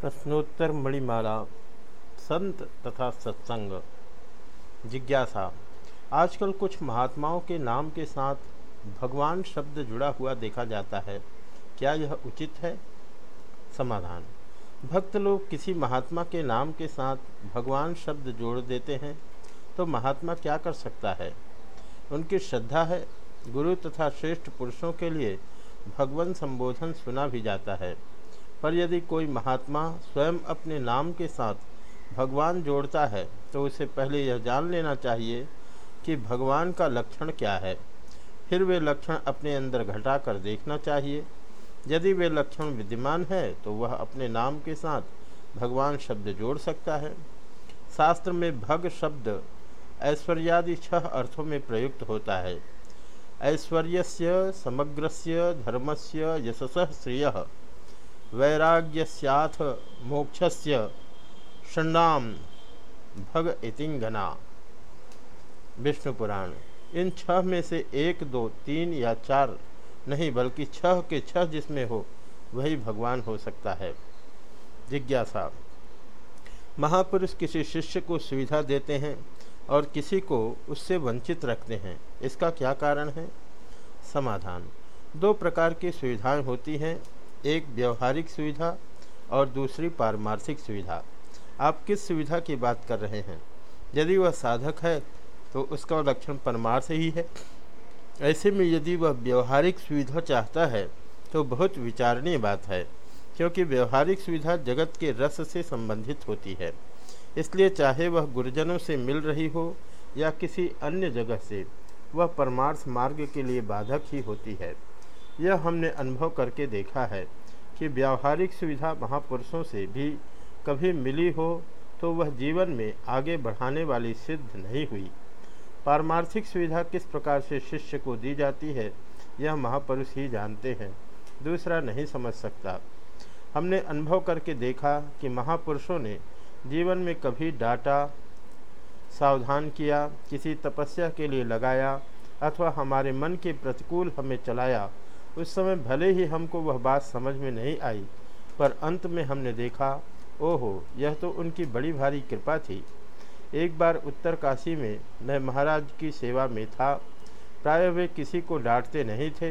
प्रश्नोत्तर मणिमाला, संत तथा सत्संग। जिज्ञासा, आजकल कुछ महात्माओं के नाम के साथ भगवान शब्द जुड़ा हुआ देखा जाता है। क्या यह उचित है? समाधान। भक्त लोग किसी महात्मा के नाम के साथ भगवान शब्द जोड़ देते हैं तो महात्मा क्या कर सकता है? उनकी श्रद्धा है, गुरु तथा श्रेष्ठ पुरुषों के लिए भगवान संबोधन सुना भी जाता है। पर यदि कोई महात्मा स्वयं अपने नाम के साथ भगवान जोड़ता है तो उसे पहले यह जान लेना चाहिए कि भगवान का लक्षण क्या है। फिर वे लक्षण अपने अंदर घटा कर देखना चाहिए। यदि वे लक्षण विद्यमान है तो वह अपने नाम के साथ भगवान शब्द जोड़ सकता है। शास्त्र में भग शब्द ऐश्वर्यादि छह अर्थों में प्रयुक्त होता है। ऐश्वर्यस्य, समग्रस्य, धर्मस्य, यशस, श्रेय। वैराग्यस्याथ मोक्षस्य षण्णाम भग इतिंगना। विष्णु पुराण। इन छह में से एक, दो, तीन या चार नहीं, बल्कि छह के छह जिसमें हो, वही भगवान हो सकता है। जिज्ञासा। महापुरुष किसी शिष्य को सुविधा देते हैं और किसी को उससे वंचित रखते हैं। इसका क्या कारण है? समाधान। दो प्रकार की सुविधाएँ होती हैं। एक व्यवहारिक सुविधा और दूसरी पारमार्थिक सुविधा। आप किस सुविधा की बात कर रहे हैं? यदि वह साधक है तो उसका लक्षण परमार्थ ही है। ऐसे में यदि वह व्यवहारिक सुविधा चाहता है तो बहुत विचारणीय बात है, क्योंकि व्यवहारिक सुविधा जगत के रस से संबंधित होती है। इसलिए चाहे वह गुरुजनों से मिल रही हो या किसी अन्य जगह से, वह परमार्थ मार्ग के लिए बाधक ही होती है। यह हमने अनुभव करके देखा है कि व्यावहारिक सुविधा महापुरुषों से भी कभी मिली हो तो वह जीवन में आगे बढ़ाने वाली सिद्ध नहीं हुई। पारमार्थिक सुविधा किस प्रकार से शिष्य को दी जाती है, यह महापुरुष ही जानते हैं, दूसरा नहीं समझ सकता। हमने अनुभव करके देखा कि महापुरुषों ने जीवन में कभी डाटा, सावधान किया, किसी तपस्या के लिए लगाया, अथवा हमारे मन के प्रतिकूल हमें चलाया उस समय भले ही हमको वह बात समझ में नहीं आई, पर अंत में हमने देखा, ओहो, यह तो उनकी बड़ी भारी कृपा थी। एक बार उत्तर काशी में मैं महाराज की सेवा में था, प्राय वे किसी को डांटते नहीं थे,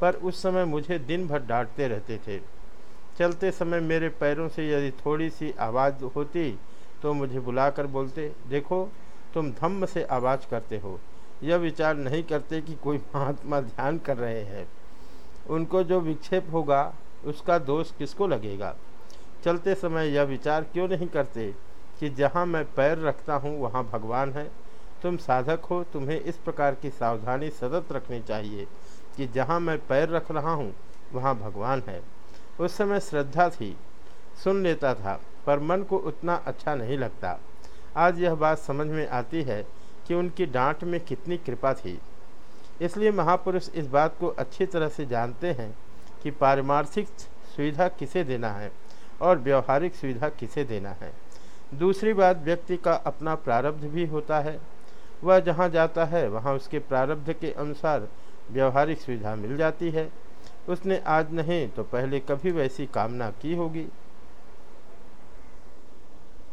पर उस समय मुझे दिन भर डांटते रहते थे। चलते समय मेरे पैरों से यदि थोड़ी सी आवाज़ होती तो मुझे बुलाकर बोलते, देखो, तुम धम्म से आवाज़ करते हो। यह विचार नहीं करते कि कोई महात्मा ध्यान कर रहे हैं। उनको जो विक्षेप होगा, उसका दोष किसको लगेगा? चलते समय यह विचार क्यों नहीं करते कि जहाँ मैं पैर रखता हूँ, वहाँ भगवान है? तुम साधक हो, तुम्हें इस प्रकार की सावधानी सतत रखनी चाहिए कि जहाँ मैं पैर रख रहा हूँ, वहाँ भगवान है। उस समय श्रद्धा थी, सुन लेता था, पर मन को उतना अच्छा नहीं लगता। आज यह बात समझ में आती है कि उनकी डांट में कितनी कृपा थी। इसलिए महापुरुष इस बात को अच्छी तरह से जानते हैं कि पारमार्थिक सुविधा किसे देना है और व्यवहारिक सुविधा किसे देना है। दूसरी बात, व्यक्ति का अपना प्रारब्ध भी होता है। वह जहाँ जाता है, वहाँ उसके प्रारब्ध के अनुसार व्यवहारिक सुविधा मिल जाती है। उसने आज नहीं तो पहले कभी वैसी कामना की होगी।